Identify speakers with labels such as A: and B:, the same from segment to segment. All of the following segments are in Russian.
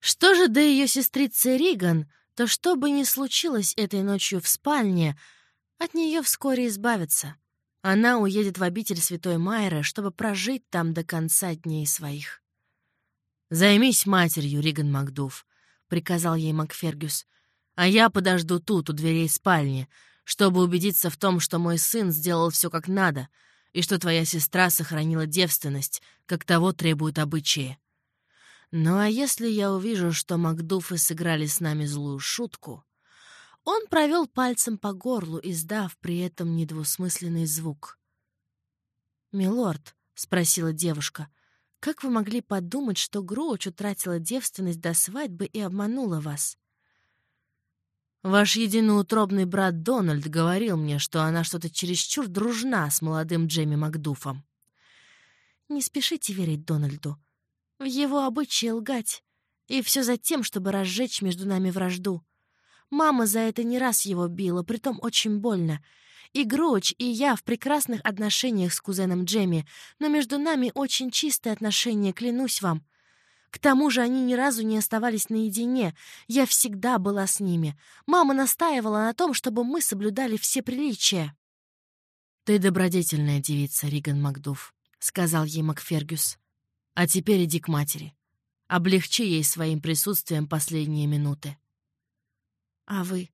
A: Что же до ее сестрицы Риган, то что бы ни случилось этой ночью в спальне, от нее вскоре избавиться. Она уедет в обитель Святой Майры, чтобы прожить там до конца дней своих. «Займись матерью, Риган Макдув», — приказал ей Макфергюс, «а я подожду тут, у дверей спальни, чтобы убедиться в том, что мой сын сделал все как надо и что твоя сестра сохранила девственность, как того требуют обычаи. Ну а если я увижу, что Макдуфы сыграли с нами злую шутку, он провел пальцем по горлу, издав при этом недвусмысленный звук. «Милорд», — спросила девушка, — «как вы могли подумать, что Гроуч утратила девственность до свадьбы и обманула вас?» «Ваш единоутробный брат Дональд говорил мне, что она что-то чересчур дружна с молодым Джейми Макдуфом». «Не спешите верить Дональду. В его обычае лгать. И все за тем, чтобы разжечь между нами вражду. Мама за это не раз его била, притом очень больно. И Гроуч, и я в прекрасных отношениях с кузеном Джемми, но между нами очень чистые отношения, клянусь вам. К тому же они ни разу не оставались наедине. Я всегда была с ними. Мама настаивала на том, чтобы мы соблюдали все приличия. «Ты добродетельная девица, Риган Макдув», — сказал ей Макфергюс. «А теперь иди к матери. Облегчи ей своим присутствием последние минуты».
B: «А вы?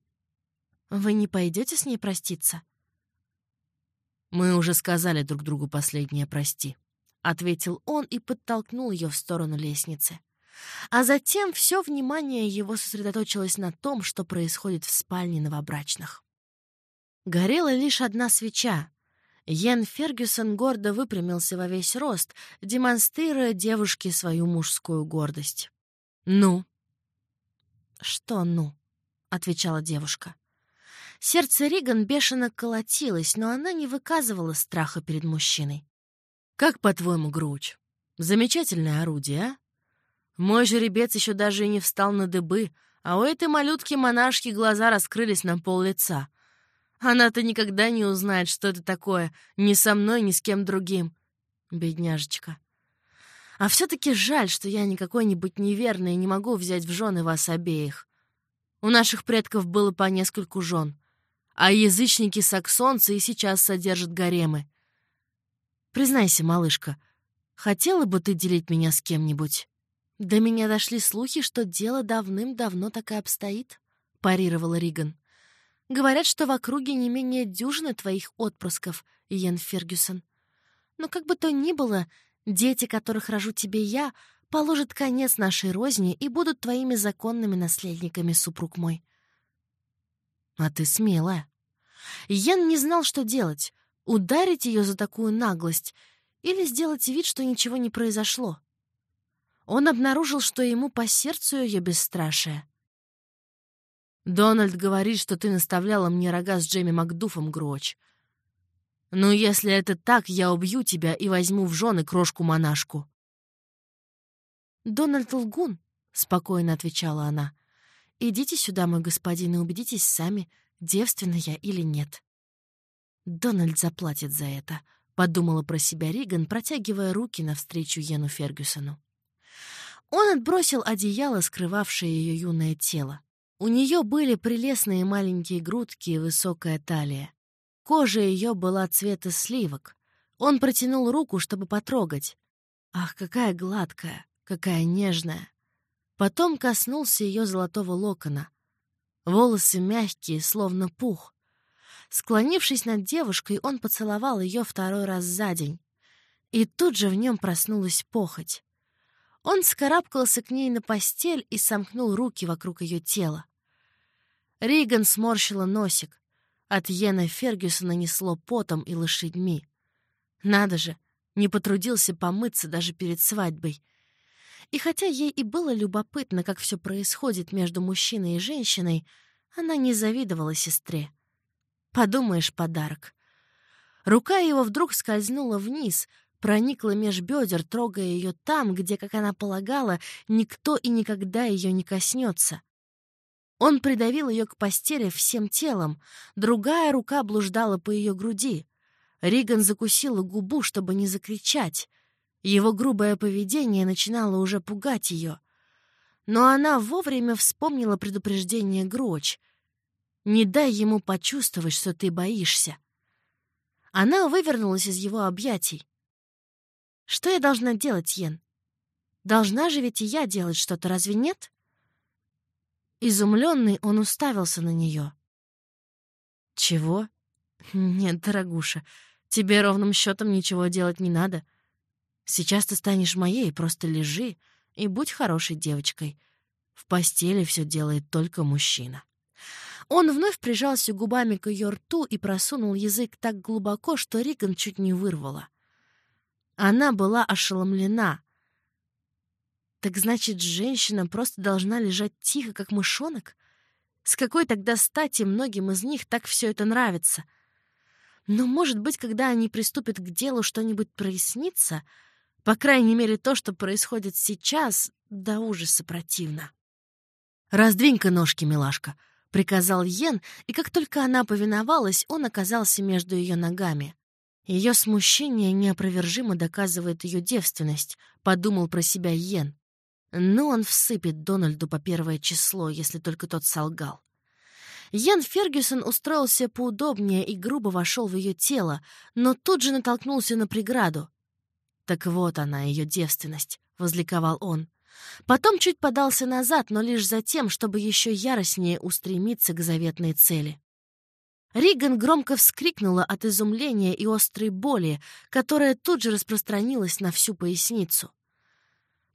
B: Вы не пойдете с ней проститься?»
A: «Мы уже сказали друг другу последнее «прости», — ответил он и подтолкнул ее в сторону лестницы. А затем все внимание его сосредоточилось на том, что происходит в спальне новобрачных. Горела лишь одна свеча. Йен Фергюсон гордо выпрямился во весь рост, демонстрируя девушке свою мужскую гордость. «Ну?»
B: «Что «ну»?» — отвечала девушка.
A: Сердце Риган бешено колотилось, но она не выказывала страха перед мужчиной. «Как, по-твоему, Груч? Замечательное орудие, а? Мой жеребец еще даже и не встал на дыбы, а у этой малютки-монашки глаза раскрылись на пол лица. Она-то никогда не узнает, что это такое, ни со мной, ни с кем другим. Бедняжечка. А все-таки жаль, что я не какой-нибудь неверный и не могу взять в жены вас обеих. У наших предков было по нескольку жен, а язычники-саксонцы и сейчас содержат гаремы. Признайся, малышка, хотела бы ты делить меня с кем-нибудь?
B: До меня дошли слухи, что дело давным-давно так и обстоит, — парировала Риган. Говорят, что в округе не менее дюжины твоих отпрысков, Иен Фергюсон. Но как бы то ни было, дети, которых рожу тебе я, положат конец нашей розни и будут твоими законными наследниками, супруг мой.
A: А ты смелая. Йен не знал, что делать — ударить ее за такую наглость или сделать вид, что ничего не произошло. Он обнаружил, что ему по сердцу ее бесстрашие. «Дональд говорит, что ты наставляла мне рога с Джейми Макдуфом, Гроч. Ну, если это так, я убью тебя и возьму в жены крошку-монашку».
B: «Дональд лгун», — спокойно отвечала она. «Идите сюда, мой господин, и убедитесь сами, девственна я или нет».
A: «Дональд заплатит за это», — подумала про себя Риган, протягивая руки навстречу Йену Фергюсону. Он отбросил одеяло, скрывавшее ее юное тело. У нее были прелестные маленькие грудки и высокая талия. Кожа ее была цвета сливок. Он протянул руку, чтобы потрогать. Ах, какая гладкая, какая нежная. Потом коснулся ее золотого локона. Волосы мягкие, словно пух. Склонившись над девушкой, он поцеловал ее второй раз за день. И тут же в нем проснулась похоть. Он скарабкался к ней на постель и сомкнул руки вокруг ее тела. Риган сморщила носик. От Йена Фергюсона несло потом и лошадьми. Надо же, не потрудился помыться даже перед свадьбой — и хотя ей и было любопытно, как все происходит между мужчиной и женщиной, она не завидовала сестре. Подумаешь, подарок. Рука его вдруг скользнула вниз, проникла меж бедер, трогая ее там, где, как она полагала, никто и никогда ее не коснется. Он придавил ее к постели всем телом, другая рука блуждала по ее груди. Риган закусила губу, чтобы не закричать. Его грубое поведение начинало уже пугать ее. Но она вовремя вспомнила предупреждение Гроч. «Не дай ему почувствовать, что ты боишься». Она вывернулась из его объятий. «Что я должна делать, Йен? Должна же ведь и я делать что-то, разве нет?» Изумленный, он уставился на нее. «Чего? Нет, дорогуша, тебе ровным счетом ничего делать не надо. Сейчас ты станешь моей, просто лежи и будь хорошей девочкой. В постели все делает только мужчина». Он вновь прижался губами к ее рту и просунул язык так глубоко, что Риган чуть не вырвала. Она была ошеломлена. Так значит, женщина просто должна лежать тихо, как мышонок? С какой тогда стати многим из них так все это нравится? Но, может быть, когда они приступят к делу, что-нибудь прояснится? По крайней мере, то, что происходит сейчас, до ужаса противно. «Раздвинь-ка ножки, милашка», — приказал Йен, и как только она повиновалась, он оказался между ее ногами. Ее смущение неопровержимо доказывает ее девственность, подумал про себя Йен. Ну, он всыпет Дональду по первое число, если только тот солгал. Йен Фергюсон устроился поудобнее и грубо вошел в ее тело, но тут же натолкнулся на преграду. «Так вот она, ее девственность», — возликовал он. Потом чуть подался назад, но лишь за тем, чтобы еще яростнее устремиться к заветной цели. Риган громко вскрикнула от изумления и острой боли, которая тут же распространилась на всю поясницу.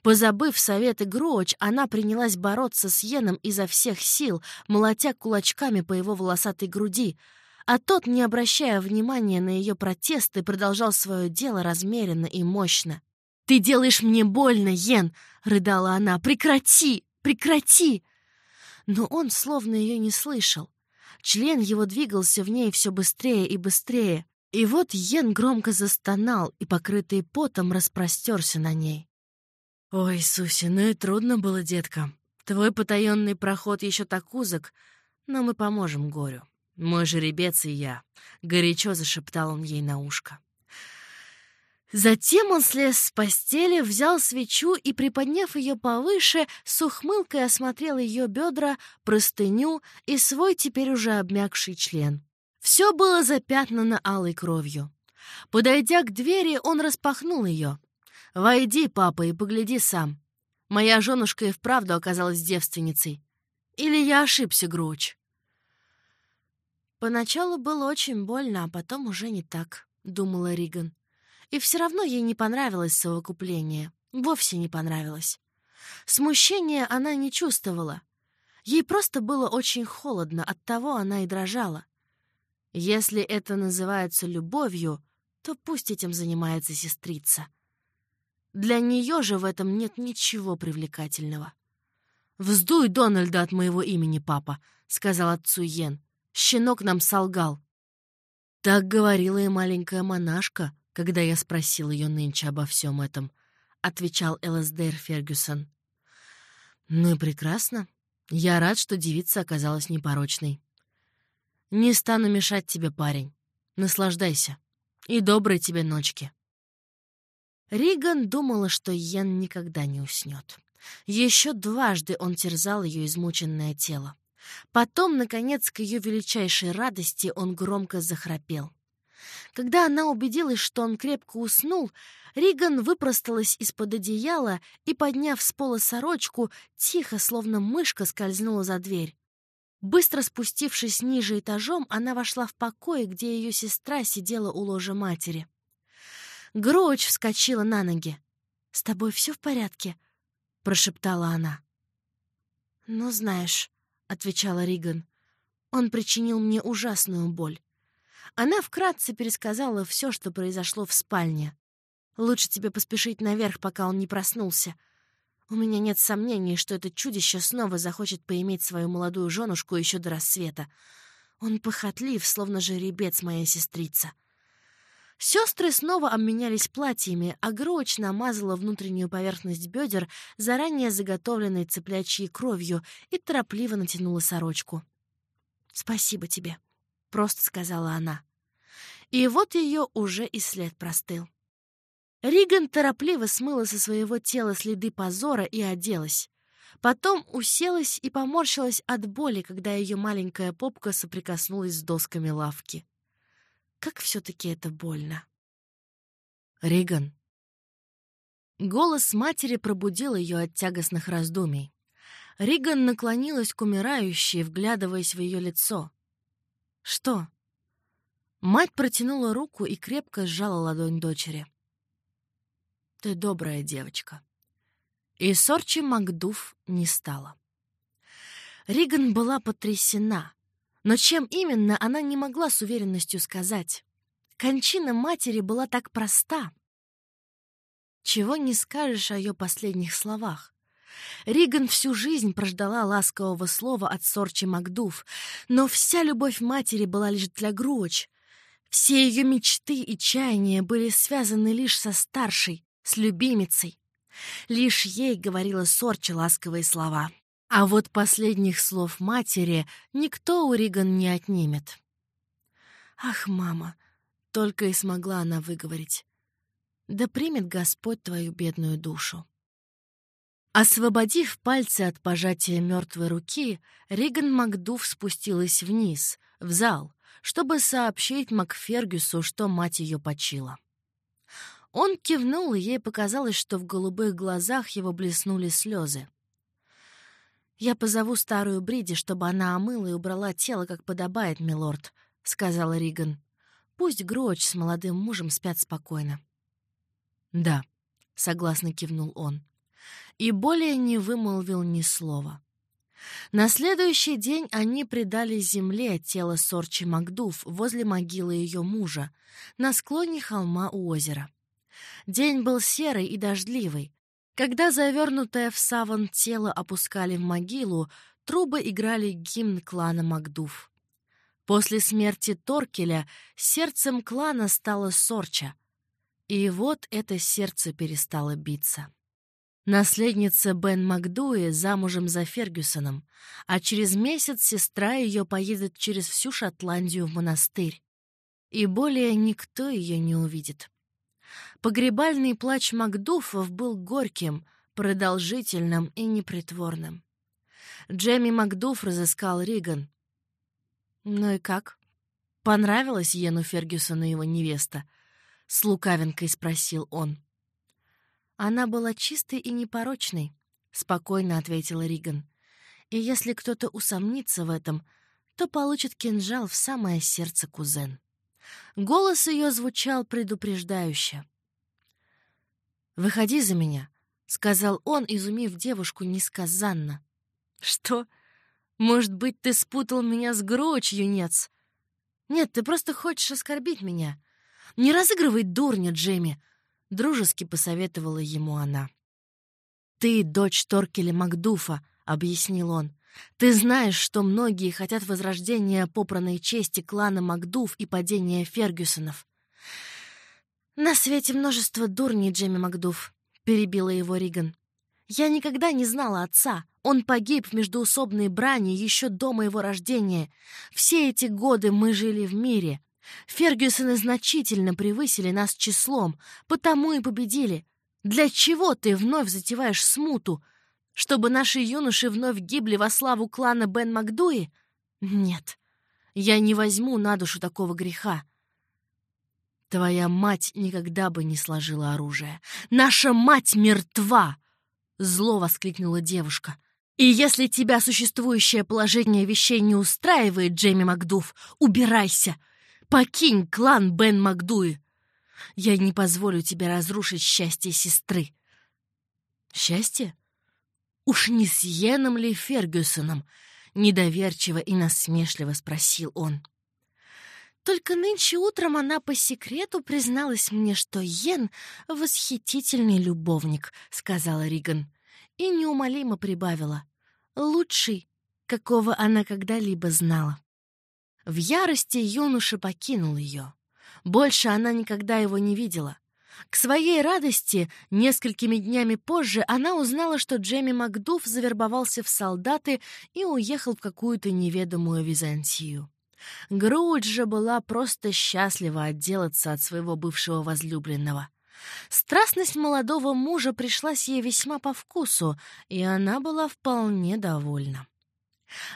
A: Позабыв советы Гроуч, она принялась бороться с Йеном изо всех сил, молотя кулачками по его волосатой груди, а тот, не обращая внимания на ее протесты, продолжал свое дело размеренно и мощно. «Ты делаешь мне больно, Йен!» — рыдала она. «Прекрати! Прекрати!» Но он словно ее не слышал. Член его двигался в ней все быстрее и быстрее. И вот Йен громко застонал и, покрытый потом, распростерся на ней. «Ой, Суси, ну и трудно было, детка. Твой потаенный проход еще так узок, но мы поможем горю. Мой жеребец и я», — горячо зашептал он ей на ушко. Затем он слез с постели, взял свечу и, приподняв ее повыше, с ухмылкой осмотрел ее бедра, простыню и свой теперь уже обмякший член. Все было запятнано алой кровью. Подойдя к двери, он распахнул ее. «Войди, папа, и погляди сам. Моя женушка и вправду оказалась девственницей. Или я ошибся, Груч?» Поначалу было очень больно, а потом уже не так, — думала Риган. И все равно ей не понравилось совокупление. Вовсе не понравилось. Смущения она не чувствовала. Ей просто было очень холодно, оттого она и дрожала. Если это называется любовью, то пусть этим занимается сестрица. Для нее же в этом нет ничего привлекательного. «Вздуй Дональда от моего имени, папа», — сказал отцу Йен. «Щенок нам солгал». Так говорила и маленькая монашка, когда я спросил ее нынче обо всем этом, — отвечал ЛСДР Фергюсон. «Ну и прекрасно. Я рад, что девица оказалась непорочной. Не стану мешать тебе, парень. Наслаждайся. И доброй тебе ночки». Риган думала, что Йен никогда не уснет. Еще дважды он терзал ее измученное тело. Потом, наконец, к ее величайшей радости он громко захрапел. Когда она убедилась, что он крепко уснул, Риган выпросталась из-под одеяла и, подняв с пола сорочку, тихо, словно мышка, скользнула за дверь. Быстро спустившись ниже этажом, она вошла в покой, где ее сестра сидела у ложа матери. Гроуч вскочила на ноги. «С тобой все в порядке?» — прошептала она. «Ну, знаешь», — отвечала Риган, — «он причинил мне ужасную боль». Она вкратце пересказала все, что произошло в спальне. «Лучше тебе поспешить наверх, пока он не проснулся. У меня нет сомнений, что это чудище снова захочет поиметь свою молодую женушку еще до рассвета. Он похотлив, словно жеребец моя сестрица». Сестры снова обменялись платьями, а Гроуч намазала внутреннюю поверхность бедер заранее заготовленной цыплячьей кровью и торопливо натянула сорочку. «Спасибо тебе», — просто сказала она. И вот ее уже и след простыл. Риган торопливо смыла со своего тела следы позора и оделась. Потом уселась и поморщилась от боли, когда ее маленькая попка соприкоснулась с досками лавки. Как все-таки это больно.
B: Риган.
A: Голос матери пробудил ее от тягостных раздумий. Риган наклонилась к умирающей, вглядываясь в ее лицо. «Что?» Мать протянула руку и крепко сжала ладонь дочери. «Ты добрая девочка». И Сорчи Макдув не стала. Риган была потрясена, но чем именно, она не могла с уверенностью сказать. Кончина матери была так проста. Чего не скажешь о ее последних словах. Риган всю жизнь прождала ласкового слова от Сорчи Макдув, но вся любовь матери была лишь для Груоч. Все ее мечты и чаяния были связаны лишь со старшей, с любимицей. Лишь ей говорила Сорчи ласковые слова. А вот последних слов матери никто у Риган не отнимет. «Ах, мама!» — только и смогла она выговорить. «Да примет Господь твою бедную душу». Освободив пальцы от пожатия мертвой руки, Риган Макдув спустилась вниз, в зал, чтобы сообщить Макфергюсу, что мать ее почила. Он кивнул, и ей показалось, что в голубых глазах его блеснули слезы. «Я позову старую Бриди, чтобы она омыла и убрала тело, как подобает, милорд», — сказала Риган. «Пусть Гроч с молодым мужем спят спокойно». «Да», — согласно кивнул он и более не вымолвил ни слова. На следующий день они предали земле тело Сорчи Макдув возле могилы ее мужа, на склоне холма у озера. День был серый и дождливый. Когда завернутое в саван тело опускали в могилу, трубы играли гимн клана Макдув. После смерти Торкеля сердцем клана стало Сорча. И вот это сердце перестало биться. Наследница Бен Макдуи замужем за Фергюсоном, а через месяц сестра ее поедет через всю Шотландию в монастырь. И более никто ее не увидит. Погребальный плач Макдуфов был горьким, продолжительным и непритворным. Джемми Макдуф разыскал Риган. «Ну и как? Понравилась Йену Фергюсону его невеста?» — с лукавинкой спросил он. Она была чистой и непорочной, спокойно ответила Риган. И если кто-то усомнится в этом, то получит кинжал в самое сердце кузен. Голос ее звучал предупреждающе. «Выходи за меня», — сказал он, изумив девушку несказанно. «Что? Может быть, ты спутал меня с Гроч, юнец? Нет, ты просто хочешь оскорбить меня. Не разыгрывай дурня, Джейми. Дружески посоветовала ему она. «Ты дочь Торкеля Макдуфа», — объяснил он. «Ты знаешь, что многие хотят возрождения попранной чести клана Макдуф и падения Фергюсонов». «На свете множество дурней, Джемми Макдуф», — перебила его Риган. «Я никогда не знала отца. Он погиб в междуусобной брани еще до моего рождения. Все эти годы мы жили в мире. Фергюсоны значительно превысили нас числом, потому и победили. Для чего ты вновь затеваешь смуту? Чтобы наши юноши вновь гибли во славу клана Бен Макдуи? Нет, я не возьму на душу такого греха. Твоя мать никогда бы не сложила оружие. Наша мать мертва! Зло воскликнула девушка. И если тебя существующее положение вещей не устраивает, Джейми Макдуф, убирайся! Покинь клан Бен Макдуи. Я не позволю тебе разрушить счастье сестры. Счастье? Уж не с Йеном ли Фергюсоном? Недоверчиво и насмешливо спросил он. Только нынче утром она по секрету призналась мне, что Йен — восхитительный любовник, — сказала Риган. И неумолимо прибавила. Лучший, какого она когда-либо знала. В ярости юноша покинул ее. Больше она никогда его не видела. К своей радости, несколькими днями позже она узнала, что Джемми Макдуф завербовался в солдаты и уехал в какую-то неведомую Византию. Грудь же была просто счастлива отделаться от своего бывшего возлюбленного. Страстность молодого мужа пришлась ей весьма по вкусу, и она была вполне довольна.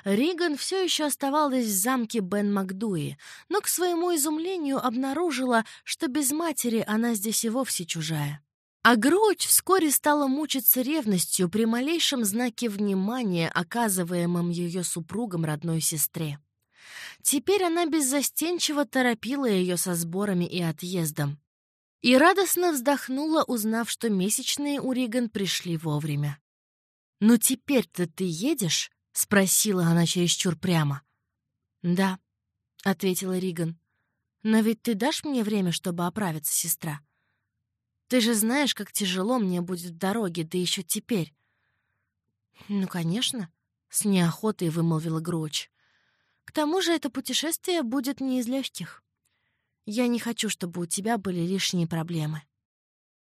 A: Риган все еще оставалась в замке Бен Макдуи, но к своему изумлению обнаружила, что без матери она здесь и вовсе чужая. А Гроуч вскоре стала мучиться ревностью при малейшем знаке внимания, оказываемом ее супругом родной сестре. Теперь она беззастенчиво торопила ее со сборами и отъездом. И радостно вздохнула, узнав, что месячные у Риган пришли вовремя. «Ну теперь-то ты едешь?» — спросила она чересчур прямо. «Да», — ответила Риган. «Но ведь ты дашь мне время, чтобы оправиться, сестра? Ты же знаешь, как тяжело мне будет в дороге, да еще теперь». «Ну, конечно», — с неохотой вымолвила Гроч. «К тому же это путешествие будет не из легких. Я не хочу, чтобы у тебя были лишние проблемы».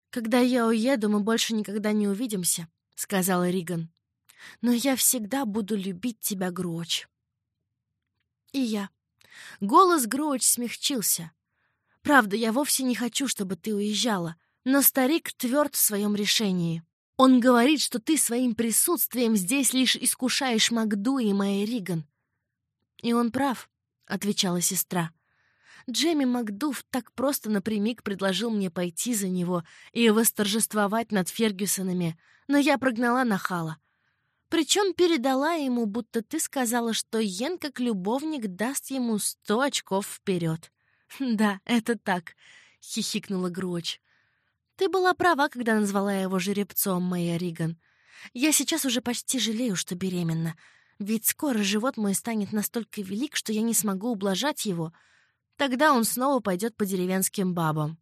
A: «Когда я уеду, мы больше никогда не увидимся», — сказала Риган но я всегда буду любить тебя, Гроч. И я. Голос Гроч смягчился. Правда, я вовсе не хочу, чтобы ты уезжала, но старик тверд в своем решении. Он говорит, что ты своим присутствием здесь лишь искушаешь Макду и Майя Риган. И он прав, — отвечала сестра. Джемми Макдув так просто напрямик предложил мне пойти за него и восторжествовать над Фергюсонами, но я прогнала нахала. Причем передала ему, будто ты сказала, что Йен как любовник даст ему сто очков вперед. «Да, это так», — хихикнула Гроч. «Ты была права, когда назвала его жеребцом, моя Риган. Я сейчас уже почти жалею, что беременна. Ведь скоро живот мой станет настолько велик, что я не смогу ублажать его. Тогда он снова пойдет по деревенским бабам».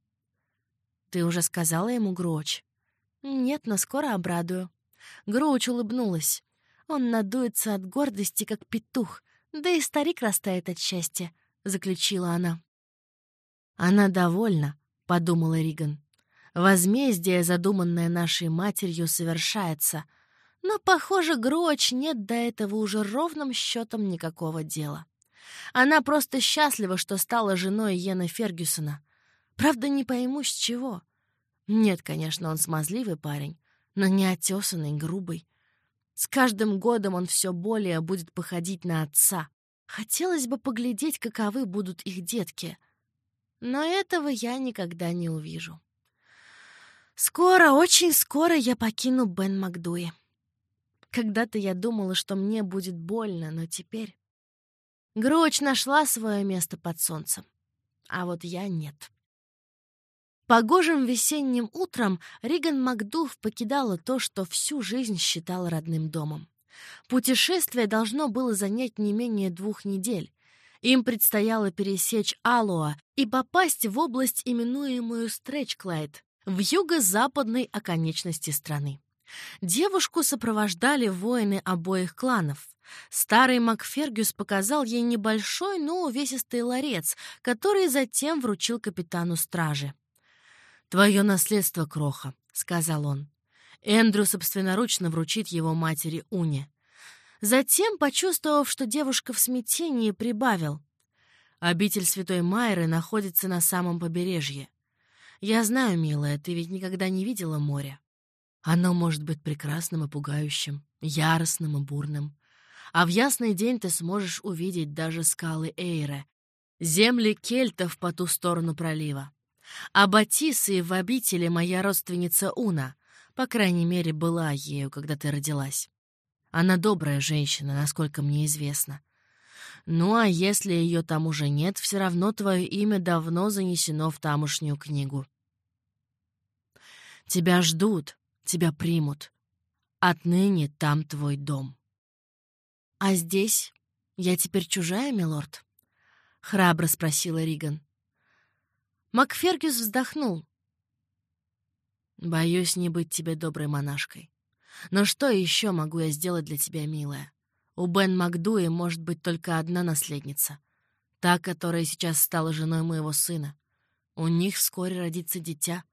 A: «Ты уже сказала ему, Гроч?» «Нет, но скоро обрадую». Гроуч улыбнулась. Он надуется от гордости, как петух, да и старик растает от счастья, — заключила она. «Она довольна», — подумала Риган. «Возмездие, задуманное нашей матерью, совершается. Но, похоже, Гроуч нет до этого уже ровным счетом никакого дела. Она просто счастлива, что стала женой Йена Фергюсона. Правда, не пойму, с чего. Нет, конечно, он смазливый парень, но не отесанный, грубый. С каждым годом он все более будет походить на отца. Хотелось бы поглядеть, каковы будут их детки. Но этого я никогда не увижу. Скоро, очень скоро я покину Бен Макдуи. Когда-то я думала, что мне будет больно, но теперь... Гроч нашла свое место под солнцем, а вот я нет. Погожим весенним утром Риган Макдув покидала то, что всю жизнь считала родным домом. Путешествие должно было занять не менее двух недель. Им предстояло пересечь Алуа и попасть в область, именуемую Стречклайд, в юго-западной оконечности страны. Девушку сопровождали воины обоих кланов. Старый Макфергюс показал ей небольшой, но увесистый ларец, который затем вручил капитану стражи. «Твое наследство, Кроха», — сказал он. Эндрю собственноручно вручит его матери Уне. Затем, почувствовав, что девушка в смятении, прибавил. «Обитель Святой Майры находится на самом побережье. Я знаю, милая, ты ведь никогда не видела моря. Оно может быть прекрасным и пугающим, яростным и бурным. А в ясный день ты сможешь увидеть даже скалы Эйре, земли кельтов по ту сторону пролива. А Батисы в обители моя родственница Уна, по крайней мере, была ею, когда ты родилась. Она добрая женщина, насколько мне известно. Ну, а если ее там уже нет, все равно твое имя давно занесено в тамошнюю книгу. Тебя ждут, тебя примут. Отныне там твой дом. А здесь я теперь чужая, милорд? Храбро спросила Риган. Макфергюс вздохнул. «Боюсь не быть тебе доброй монашкой. Но что еще могу я сделать для тебя, милая? У Бен Макдуи может быть только одна наследница. Та, которая сейчас стала женой моего сына. У них вскоре родится дитя.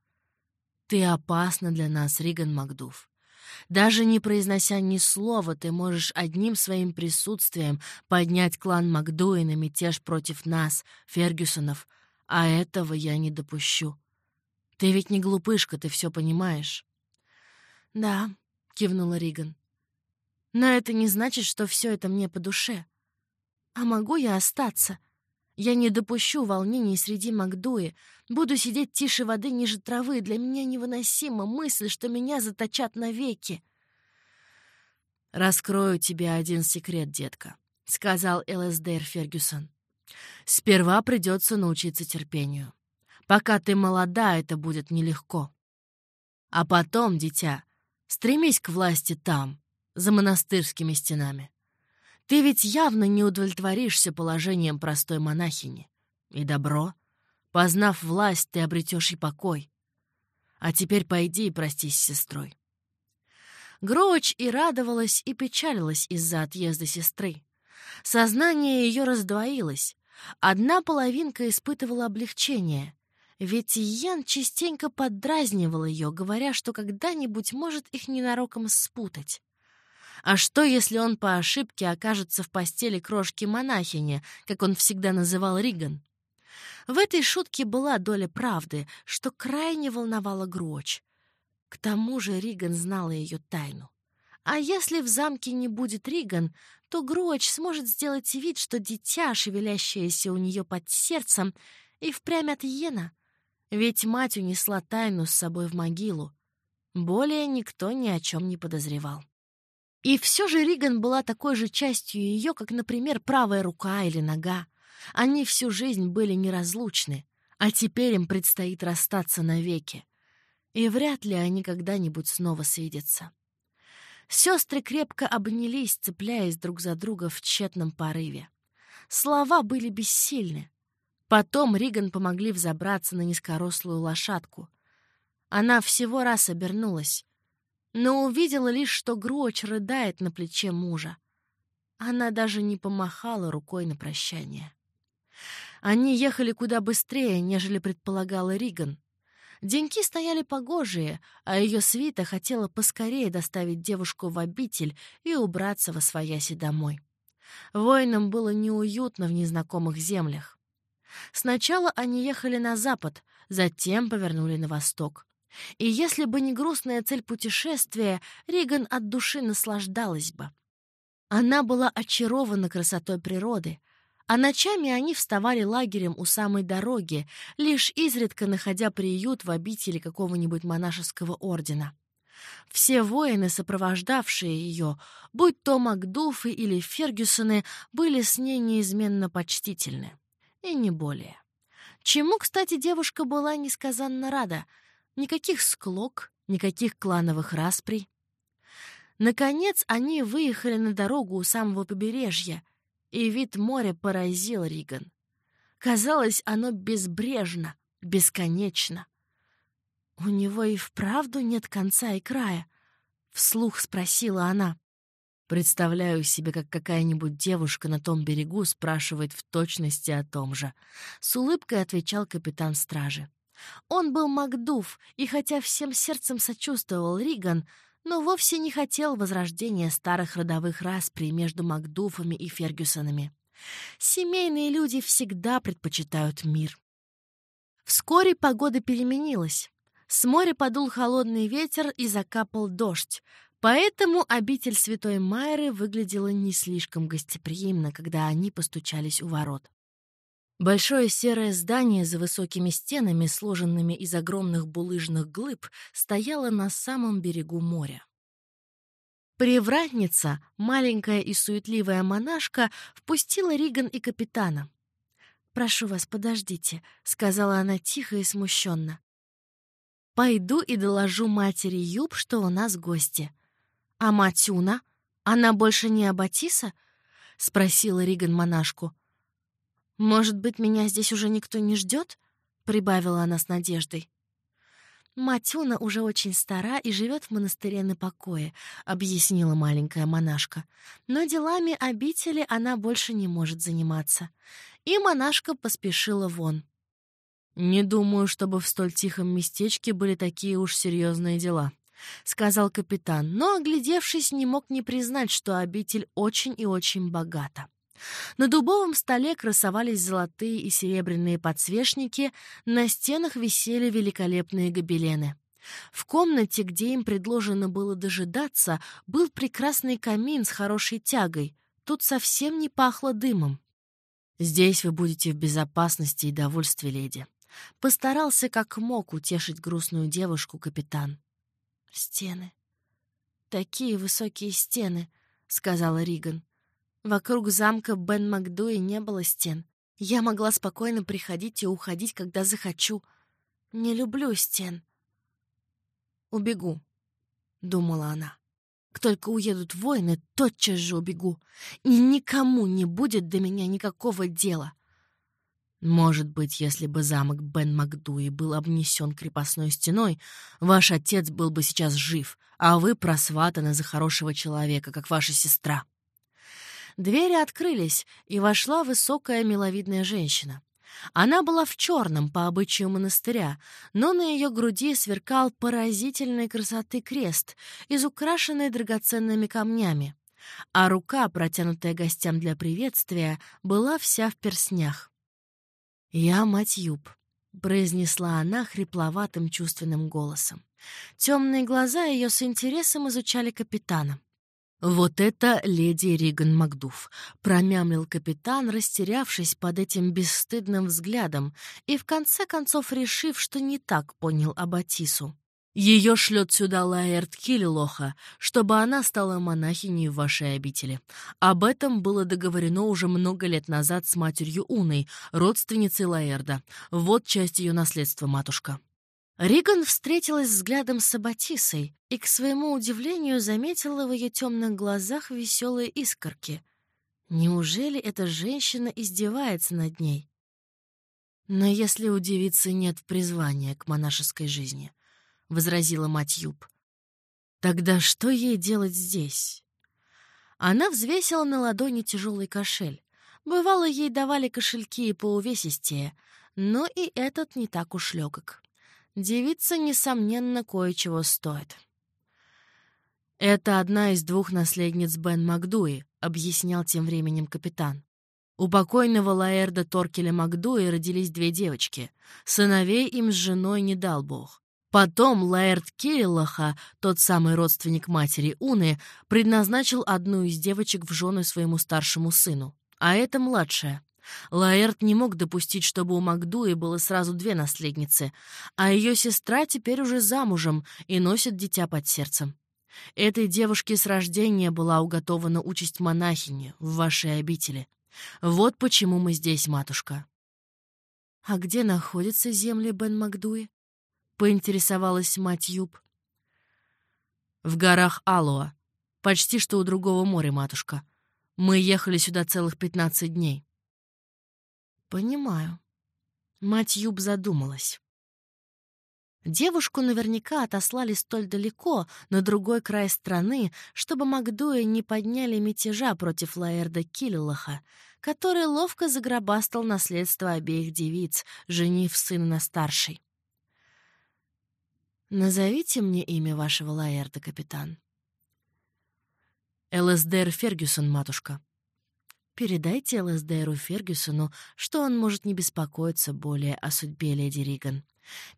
A: Ты опасна для нас, Риган Макдув. Даже не произнося ни слова, ты можешь одним своим присутствием поднять клан Макдуи на мятеж против нас, Фергюсонов, а этого я не допущу. Ты ведь не глупышка, ты все понимаешь.
B: «Да», — кивнула Риган. «Но это не значит, что все это мне по душе. А могу я остаться? Я не допущу волнений среди Макдуи, буду сидеть тише воды ниже травы. Для меня невыносима мысль, что меня заточат навеки».
A: «Раскрою тебе один секрет, детка», — сказал ЛСДР Фергюсон. «Сперва придется научиться терпению. Пока ты молода, это будет нелегко. А потом, дитя, стремись к власти там, за монастырскими стенами. Ты ведь явно не удовлетворишься положением простой монахини. И добро. Познав власть, ты обретешь и покой. А теперь пойди и простись с сестрой. Гроуч и радовалась, и печалилась из-за отъезда сестры. Сознание ее раздвоилось. Одна половинка испытывала облегчение, ведь Ян частенько поддразнивал ее, говоря, что когда-нибудь может их ненароком спутать. А что, если он по ошибке окажется в постели крошки-монахини, как он всегда называл Риган? В этой шутке была доля правды, что крайне волновала Гроч. К тому же Риган знала ее тайну. А если в замке не будет Риган, то Гроч сможет сделать вид, что дитя, шевелящееся у нее под сердцем, и впрямь от Йена. Ведь мать унесла тайну с собой в могилу. Более никто ни о чем не подозревал. И все же Риган была такой же частью ее, как, например, правая рука или нога. Они всю жизнь были неразлучны, а теперь им предстоит расстаться навеки и вряд ли они когда-нибудь снова свидятся. Сестры крепко обнялись, цепляясь друг за друга в тщетном порыве. Слова были бессильны. Потом Риган помогли взобраться на низкорослую лошадку. Она всего раз обернулась, но увидела лишь, что Гроч рыдает на плече мужа. Она даже не помахала рукой на прощание. Они ехали куда быстрее, нежели предполагала Риган. Деньки стояли погожие, а ее свита хотела поскорее доставить девушку в обитель и убраться во свояси домой. Воинам было неуютно в незнакомых землях. Сначала они ехали на запад, затем повернули на восток. И если бы не грустная цель путешествия, Риган от души наслаждалась бы. Она была очарована красотой природы, а ночами они вставали лагерем у самой дороги, лишь изредка находя приют в обители какого-нибудь монашеского ордена. Все воины, сопровождавшие ее, будь то Макдуфы или Фергюсоны, были с ней неизменно почтительны. И не более. Чему, кстати, девушка была несказанно рада. Никаких склок, никаких клановых расприй. Наконец они выехали на дорогу у самого побережья — и вид моря поразил Риган. Казалось, оно безбрежно, бесконечно. «У него и вправду нет конца и края?» — вслух спросила она. Представляю себе, как какая-нибудь девушка на том берегу спрашивает в точности о том же. С улыбкой отвечал капитан стражи. Он был Макдув, и хотя всем сердцем сочувствовал Риган, но вовсе не хотел возрождения старых родовых расприй между Макдуфами и Фергюсонами. Семейные люди всегда предпочитают мир. Вскоре погода переменилась. С моря подул холодный ветер и закапал дождь, поэтому обитель Святой Майры выглядела не слишком гостеприимно, когда они постучались у ворот. Большое серое здание за высокими стенами, сложенными из огромных булыжных глыб, стояло на самом берегу моря. Привратница, маленькая и суетливая монашка, впустила Риган и капитана. «Прошу вас, подождите», — сказала она тихо и смущенно. «Пойду и доложу матери Юб, что у нас гости». «А Матюна? Она больше не Абатиса?» — спросила Риган монашку. «Может быть, меня здесь уже никто не ждет?» — прибавила она с надеждой. «Матюна уже очень стара и живет в монастыре на покое», — объяснила маленькая монашка. «Но делами обители она больше не может заниматься». И монашка поспешила вон. «Не думаю, чтобы в столь тихом местечке были такие уж серьезные дела», — сказал капитан, но, оглядевшись, не мог не признать, что обитель очень и очень богата. На дубовом столе красовались золотые и серебряные подсвечники, на стенах висели великолепные гобелены. В комнате, где им предложено было дожидаться, был прекрасный камин с хорошей тягой. Тут совсем не пахло дымом. «Здесь вы будете в безопасности и довольстве, леди». Постарался как мог утешить грустную девушку капитан. «Стены. Такие высокие стены», — сказала Риган. Вокруг замка Бен Макдуи не было стен. Я могла спокойно приходить и уходить, когда захочу. Не люблю стен. «Убегу», — думала она. «Как только уедут воины, тотчас же убегу, и никому не будет до меня никакого дела». Может быть, если бы замок Бен Макдуи был обнесен крепостной стеной, ваш отец был бы сейчас жив, а вы просватаны за хорошего человека, как ваша сестра. Двери открылись, и вошла высокая миловидная женщина. Она была в черном по обычаю монастыря, но на ее груди сверкал поразительной красоты крест, изукрашенный драгоценными камнями, а рука, протянутая гостям для приветствия, была вся в перснях. «Я мать Юб», — произнесла она хрипловатым чувственным голосом. Темные глаза ее с интересом изучали капитана. «Вот это леди Риган Макдув», — промямлил капитан, растерявшись под этим бесстыдным взглядом и в конце концов решив, что не так понял Абатису. «Ее шлет сюда Лаэрт Киллилоха, чтобы она стала монахиней в вашей обители. Об этом было договорено уже много лет назад с матерью Уной, родственницей Лаэрда. Вот часть ее наследства, матушка». Риган встретилась взглядом с Аббатисой и, к своему удивлению, заметила в ее темных глазах веселые искорки. Неужели эта женщина издевается над ней? «Но если у девицы нет призвания к монашеской жизни», — возразила мать Юб, — «тогда что ей делать здесь?» Она взвесила на ладони тяжелый кошель. Бывало, ей давали кошельки и поувесистее, но и этот не так уж легок. Девица, несомненно, кое-чего стоит. «Это одна из двух наследниц Бен Макдуи», — объяснял тем временем капитан. У покойного Лаэрда Торкеля Макдуи родились две девочки. Сыновей им с женой не дал бог. Потом Лаэрд Кириллаха, тот самый родственник матери Уны, предназначил одну из девочек в жены своему старшему сыну, а это младшая. Лаэрт не мог допустить, чтобы у Макдуи было сразу две наследницы, а ее сестра теперь уже замужем и носит дитя под сердцем. Этой девушке с рождения была уготована участь монахини в вашей обители. Вот почему мы здесь, матушка. — А где находятся земли Бен Макдуи? — поинтересовалась мать Юб. — В горах Алуа, почти что у другого моря, матушка. Мы ехали сюда целых пятнадцать дней. «Понимаю». Мать Юб задумалась. Девушку наверняка отослали столь далеко, на другой край страны, чтобы Макдуэ не подняли мятежа против Лаэрда Киллилаха, который ловко загробастал наследство обеих девиц, женив сына на старшей. «Назовите мне имя вашего Лаэрда, капитан». «ЛСДР Фергюсон, матушка», Передайте ЛСДРу Фергюсону, что он может не беспокоиться более о судьбе леди Риган.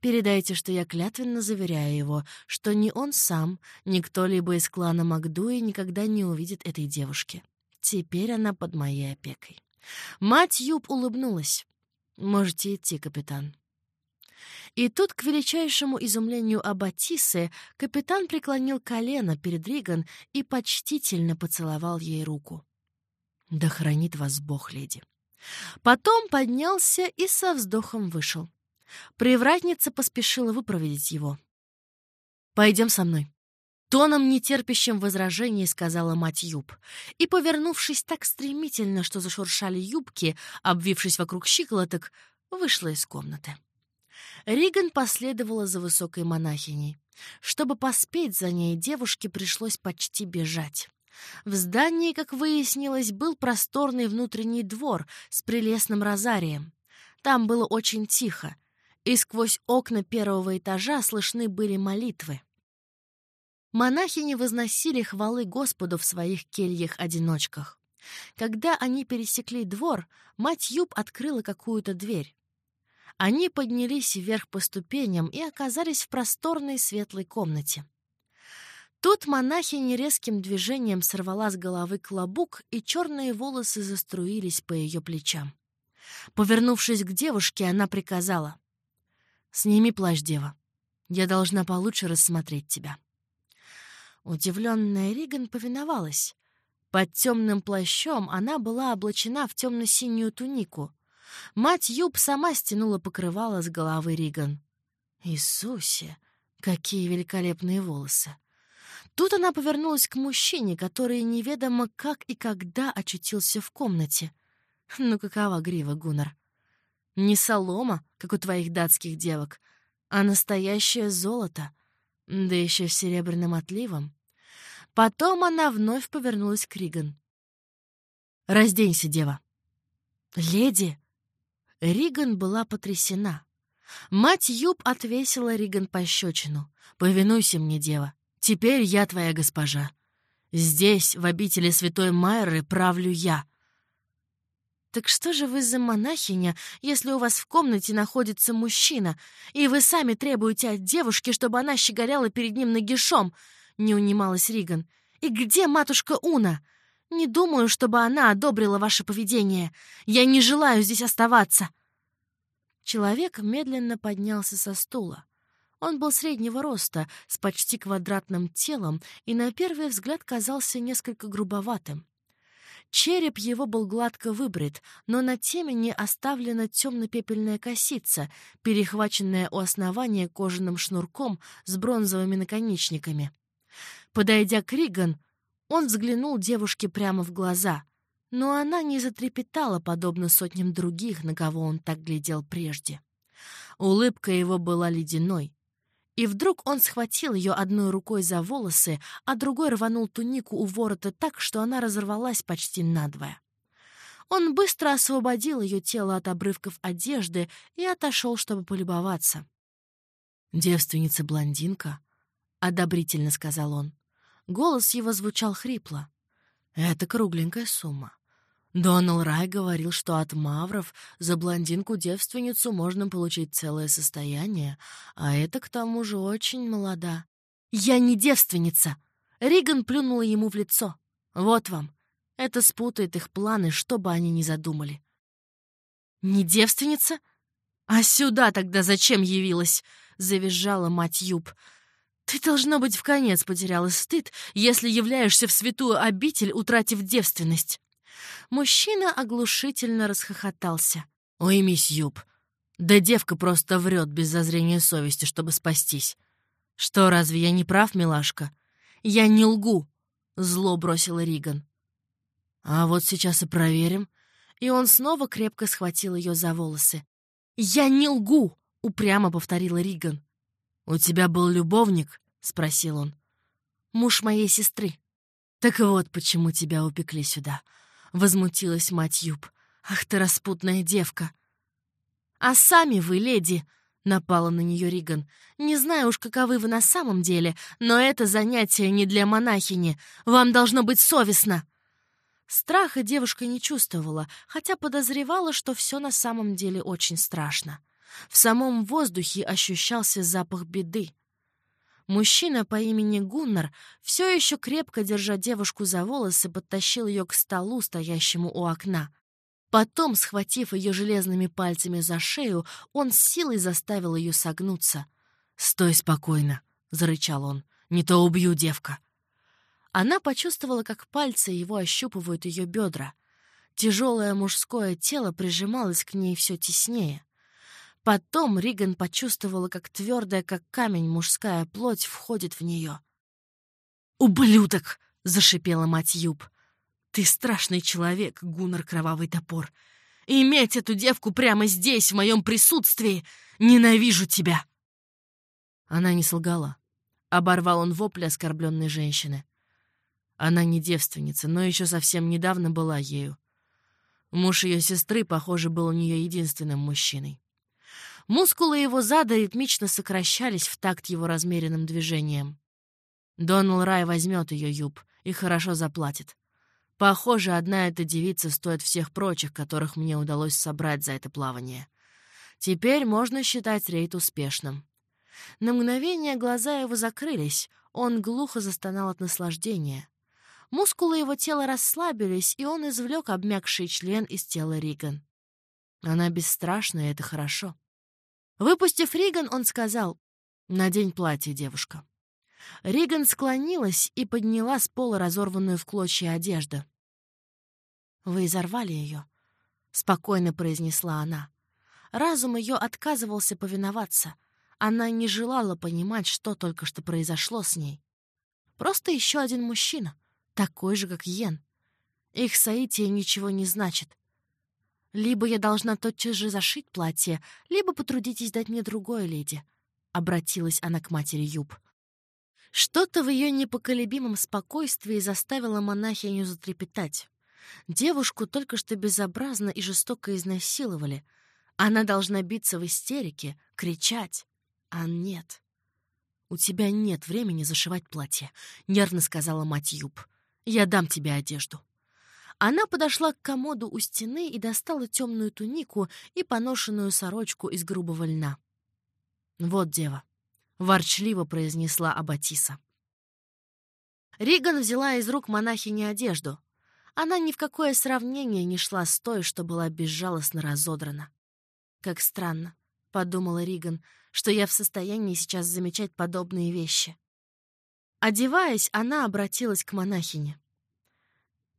A: Передайте, что я клятвенно заверяю его, что ни он сам, ни кто-либо из клана Макдуи никогда не увидит этой девушки. Теперь она под моей опекой. Мать Юб улыбнулась. «Можете идти, капитан». И тут, к величайшему изумлению Аббатисы, капитан преклонил колено перед Риган и почтительно поцеловал ей руку. Да хранит вас Бог, леди. Потом поднялся и со вздохом вышел. Привратница поспешила выпроводить его. «Пойдем со мной», Тоном, нетерпящим возражений, сказала мать Юб. И, повернувшись так стремительно, что зашуршали юбки, обвившись вокруг щиколоток, вышла из комнаты. Риган последовала за высокой монахиней. Чтобы поспеть за ней, девушке пришлось почти бежать. В здании, как выяснилось, был просторный внутренний двор с прелестным розарием. Там было очень тихо, и сквозь окна первого этажа слышны были молитвы. Монахини возносили хвалы Господу в своих кельях-одиночках. Когда они пересекли двор, мать Юб открыла какую-то дверь. Они поднялись вверх по ступеням и оказались в просторной светлой комнате. Тут монахиня резким движением сорвала с головы клобук, и черные волосы заструились по ее плечам. Повернувшись к девушке, она приказала. «Сними плащ, дева. Я должна получше рассмотреть тебя». Удивленная Риган повиновалась. Под темным плащом она была облачена в темно-синюю тунику. Мать Юб сама стянула покрывало с головы Риган. Иисусе, какие великолепные волосы! Тут она повернулась к мужчине, который неведомо как и когда очутился в комнате. Ну какова грива, Гуннар? Не солома, как у твоих датских девок, а настоящее золото, да еще с серебряным отливом. Потом она вновь повернулась к Риган. «Разденься, дева». «Леди!» Риган была потрясена. Мать Юб отвесила Риган пощечину. «Повинуйся мне, дева. Теперь я твоя госпожа. Здесь, в обители святой Майры, правлю я». «Так что же вы за монахиня, если у вас в комнате находится мужчина, и вы сами требуете от девушки, чтобы она щеголяла перед ним нагишом?» — не унималась Риган. «И где матушка Уна? Не думаю, чтобы она одобрила ваше поведение. Я не желаю здесь оставаться». Человек медленно поднялся со стула. Он был среднего роста, с почти квадратным телом и на первый взгляд казался несколько грубоватым. Череп его был гладко выбрит, но на темени оставлена темно-пепельная косица, перехваченная у основания кожаным шнурком с бронзовыми наконечниками. Подойдя к Риган, он взглянул девушке прямо в глаза, но она не затрепетала, подобно сотням других, на кого он так глядел прежде. Улыбка его была ледяной. И вдруг он схватил ее одной рукой за волосы, а другой рванул тунику у ворота так, что она разорвалась почти надвое. Он быстро освободил ее тело от обрывков одежды и отошел, чтобы полюбоваться. «Девственница-блондинка», — одобрительно сказал он. Голос его звучал хрипло. «Это кругленькая сумма. Донал Рай говорил, что от мавров за блондинку-девственницу можно получить целое состояние, а это, к тому же, очень молода. «Я не девственница!» Риган плюнула ему в лицо. «Вот вам. Это спутает их планы, что бы они ни задумали». «Не девственница? А сюда тогда зачем явилась?» — завизжала мать Юб. «Ты, должно быть, в конец потеряла стыд, если являешься в святую обитель, утратив девственность». Мужчина оглушительно расхохотался. «Ой, мисс Юб, да девка просто врет без зазрения совести, чтобы спастись. Что, разве я не прав, милашка? Я не лгу!» — зло бросила Риган. «А вот сейчас и проверим». И он снова крепко схватил ее за волосы. «Я не лгу!» — упрямо повторила Риган. «У тебя был любовник?» — спросил он. «Муж моей сестры». «Так вот, почему тебя упекли сюда», — возмутилась мать Юб. «Ах ты распутная девка!» «А сами вы, леди!» — напала на нее Риган. «Не знаю уж, каковы вы на самом деле, но это занятие не для монахини. Вам должно быть совестно!» Страха девушка не чувствовала, хотя подозревала, что все на самом деле очень страшно. В самом воздухе ощущался запах беды. Мужчина по имени Гуннар, все еще крепко держа девушку за волосы, подтащил ее к столу, стоящему у окна. Потом, схватив ее железными пальцами за шею, он с силой заставил ее согнуться. «Стой спокойно», — зарычал он, — «не то убью, девка». Она почувствовала, как пальцы его ощупывают ее бедра. Тяжелое мужское тело прижималось к ней все теснее. Потом Риган почувствовала, как твердая, как камень, мужская плоть входит в нее. «Ублюдок!» — зашипела мать Юб. «Ты страшный человек, Гуннар Кровавый Топор. Иметь эту девку прямо здесь, в моем присутствии! Ненавижу тебя!» Она не солгала. Оборвал он вопли оскорбленной женщины. Она не девственница, но еще совсем недавно была ею. Муж ее сестры, похоже, был у нее единственным мужчиной. Мускулы его зада ритмично сокращались в такт его размеренным движением. Донал Рай возьмет ее юб и хорошо заплатит. Похоже, одна эта девица стоит всех прочих, которых мне удалось собрать за это плавание. Теперь можно считать рейд успешным. На мгновение глаза его закрылись, он глухо застонал от наслаждения. Мускулы его тела расслабились, и он извлек обмякший член из тела Риган. Она бесстрашна, и это хорошо. Выпустив Риган, он сказал, «Надень платье, девушка». Риган склонилась и подняла с пола разорванную в клочья одежду. «Вы изорвали ее», — спокойно произнесла она. Разум ее отказывался повиноваться. Она не желала понимать, что только что произошло с ней. Просто еще один мужчина, такой же, как Йен. Их соитие ничего не значит. Либо я должна тотчас же зашить платье, либо потрудитесь дать мне другое, леди. Обратилась она к матери Юб. Что-то в ее непоколебимом спокойствии заставило монахиню затрепетать. Девушку только что безобразно и жестоко изнасиловали. Она должна биться в истерике, кричать. А нет. «У тебя нет времени зашивать платье», — нервно сказала мать Юб. «Я дам тебе одежду». Она подошла к комоду у стены и достала темную тунику и поношенную сорочку из грубого льна. «Вот дева», — ворчливо произнесла Абатиса. Риган взяла из рук монахини одежду. Она ни в какое сравнение не шла с той, что была безжалостно разодрана. «Как странно», — подумала Риган, — «что я в состоянии сейчас замечать подобные вещи». Одеваясь, она обратилась к монахине.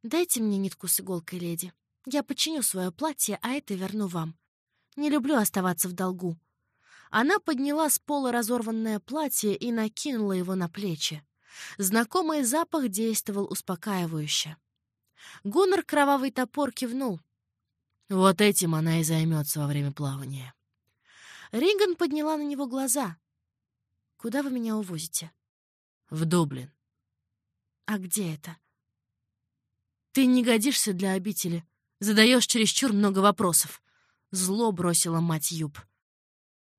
A: «Дайте мне нитку с иголкой, леди. Я починю свое платье, а это верну вам. Не люблю оставаться в долгу». Она подняла с пола разорванное платье и накинула его на плечи. Знакомый запах действовал успокаивающе. Гуннер кровавый топор кивнул. Вот этим она и займется во время плавания. Риган подняла на него глаза. «Куда вы меня увозите?» «В Дублин». «А где это?» «Ты не годишься для обители. Задаешь чересчур много вопросов». Зло бросила мать Юб.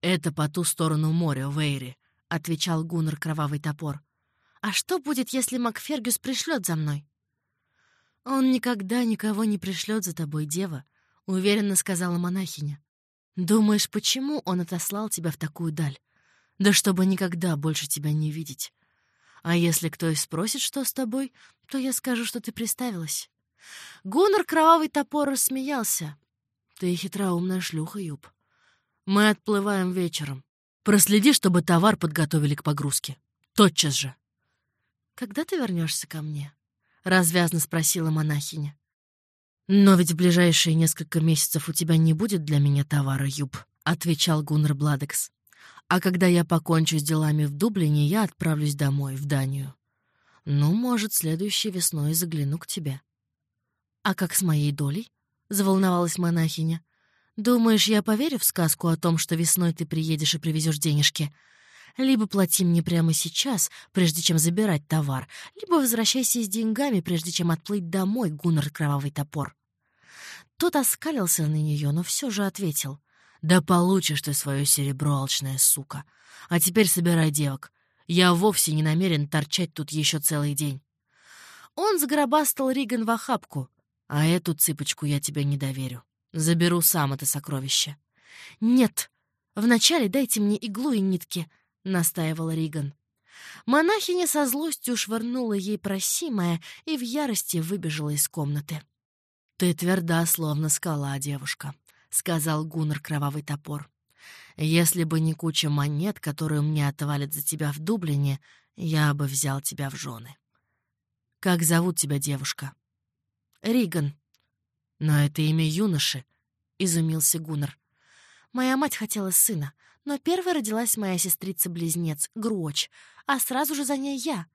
A: «Это по ту сторону моря, в Эйре», — отвечал Гуннер кровавый топор. «А что будет, если Макфергюс пришлет за мной?» «Он никогда никого не пришлет за тобой, дева», — уверенно сказала монахиня. «Думаешь, почему он отослал тебя в такую даль? Да чтобы никогда больше тебя не видеть. А если кто и спросит, что с тобой, то я скажу, что ты приставилась». Гуннер кровавый топор рассмеялся. «Ты хитроумная шлюха, Юб. Мы отплываем вечером. Проследи, чтобы товар подготовили к погрузке. Тотчас же». «Когда ты вернешься ко мне?» — развязно спросила монахиня. «Но ведь в ближайшие несколько месяцев у тебя не будет для меня товара, Юб», — отвечал Гуннер Бладекс. «А когда я покончу с делами в Дублине, я отправлюсь домой, в Данию. Ну, может, следующей весной загляну к тебе». «А как с моей долей?» — заволновалась монахиня. «Думаешь, я поверю в сказку о том, что весной ты приедешь и привезешь денежки? Либо плати мне прямо сейчас, прежде чем забирать товар, либо возвращайся с деньгами, прежде чем отплыть домой, Гуннер Кровавый Топор». Тот оскалился на нее, но все же ответил. «Да получишь ты свое серебро, алчная сука. А теперь собирай девок. Я вовсе не намерен торчать тут еще целый день». Он сгробастал Риган в охапку. «А эту цыпочку я тебе не доверю. Заберу сам это сокровище». «Нет, вначале дайте мне иглу и нитки», — настаивал Риган. Монахиня со злостью швырнула ей просимое и в ярости выбежала из комнаты. «Ты тверда, словно скала, девушка», — сказал Гуннер Кровавый Топор. «Если бы не куча монет, которую мне отвалят за тебя в Дублине, я бы взял тебя в жены». «Как зовут тебя, девушка?» «Риган». «Но это имя юноши», — изумился Гуннер. «Моя мать хотела сына, но первой родилась моя сестрица-близнец, Груоч, а сразу же за ней я».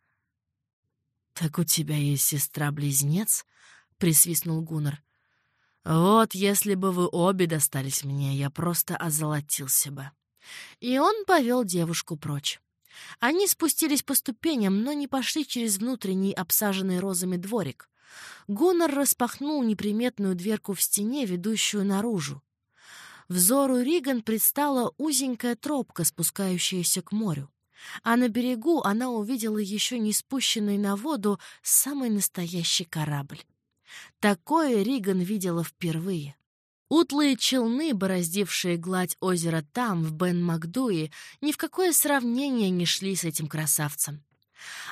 A: «Так у тебя есть сестра-близнец?» — присвистнул Гуннер. «Вот если бы вы обе достались мне, я просто озолотился бы». И он повел девушку прочь. Они спустились по ступеням, но не пошли через внутренний обсаженный розами дворик. Гуннер распахнул неприметную дверку в стене, ведущую наружу. Взору Риган предстала узенькая тропка, спускающаяся к морю. А на берегу она увидела еще не спущенный на воду самый настоящий корабль. Такое Риган видела впервые. Утлые челны, бороздившие гладь озера там, в Бен-Макдуи, ни в какое сравнение не шли с этим красавцем.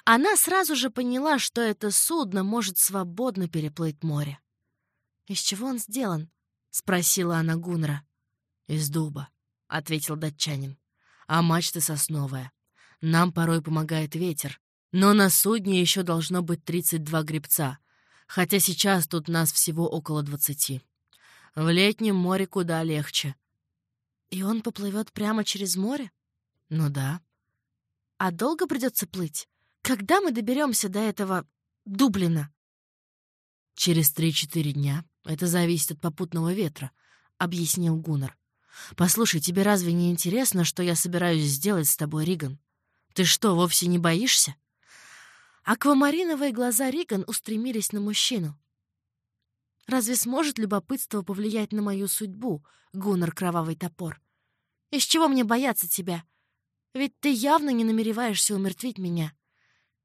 A: Она сразу же поняла, что это судно может свободно переплыть море. «Из чего он сделан?» — спросила она Гунра. «Из дуба», — ответил датчанин. «А мачта сосновая. Нам порой помогает ветер, но на судне еще должно быть 32 гребца, хотя сейчас тут нас всего около двадцати. В летнем море куда легче». «И он поплывет прямо через море?» «Ну да». «А долго придется плыть? Когда мы доберемся до этого Дублина?» «Через три-четыре дня. Это зависит от попутного ветра», — объяснил Гуннар. «Послушай, тебе разве не интересно, что я собираюсь сделать с тобой, Риган? Ты что, вовсе не боишься?» Аквамариновые глаза Риган устремились на мужчину. «Разве сможет любопытство повлиять на мою судьбу, Гуннар Кровавый Топор? Из чего мне бояться тебя? Ведь ты явно не намереваешься умертвить меня.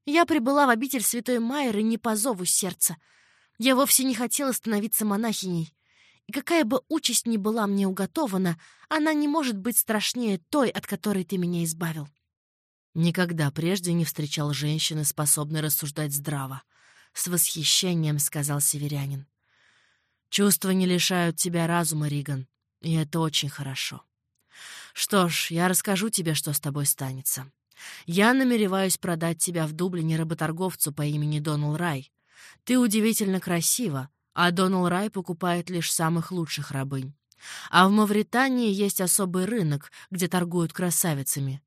A: Я прибыла в обитель святой Майеры не по зову сердца. Я вовсе не хотела становиться монахиней. И какая бы участь ни была мне уготована, она не может быть страшнее той, от которой ты меня избавил. Никогда прежде не встречал женщины, способной рассуждать здраво. С восхищением сказал северянин. Чувства не лишают тебя разума, Риган, и это очень хорошо. Что ж, я расскажу тебе, что с тобой станется. Я намереваюсь продать тебя в Дублине работорговцу по имени Донал Рай. Ты удивительно красива, а Донал Рай покупает лишь самых лучших рабынь. А в Мавритании есть особый рынок, где торгуют красавицами.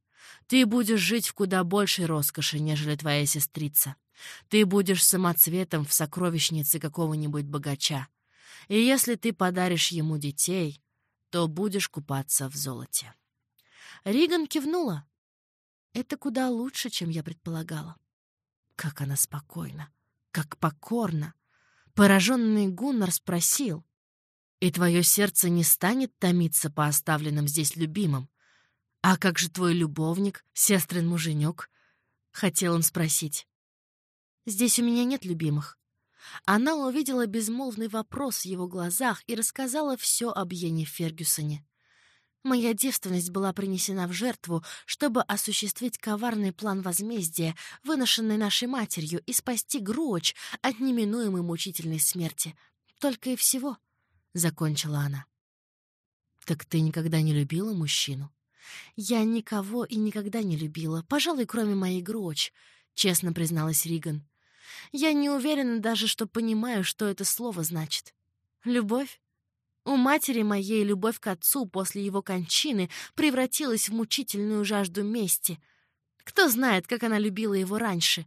A: Ты будешь жить в куда большей роскоши, нежели твоя сестрица. Ты будешь самоцветом в сокровищнице какого-нибудь богача. И если ты подаришь ему детей, то будешь купаться в золоте». Риган кивнула. Это куда лучше, чем я предполагала. Как она спокойна, как покорна. Пораженный Гуннар спросил. «И твое сердце не станет томиться по оставленным здесь любимым? А как же твой любовник, сестрин муженек?» — хотел он спросить. «Здесь у меня нет любимых». Она увидела безмолвный вопрос в его глазах и рассказала все об Йене Фергюсоне. Моя девственность была принесена в жертву, чтобы осуществить коварный план возмездия, выношенный нашей матерью, и спасти Груоч от неминуемой мучительной смерти. Только и всего, — закончила она. «Так ты никогда не любила мужчину?» «Я никого и никогда не любила, пожалуй, кроме моей Груоч», — честно призналась Риган. «Я не уверена даже, что понимаю, что это слово значит. Любовь? У матери моей любовь к отцу после его кончины превратилась в мучительную жажду мести. Кто знает, как она любила его раньше.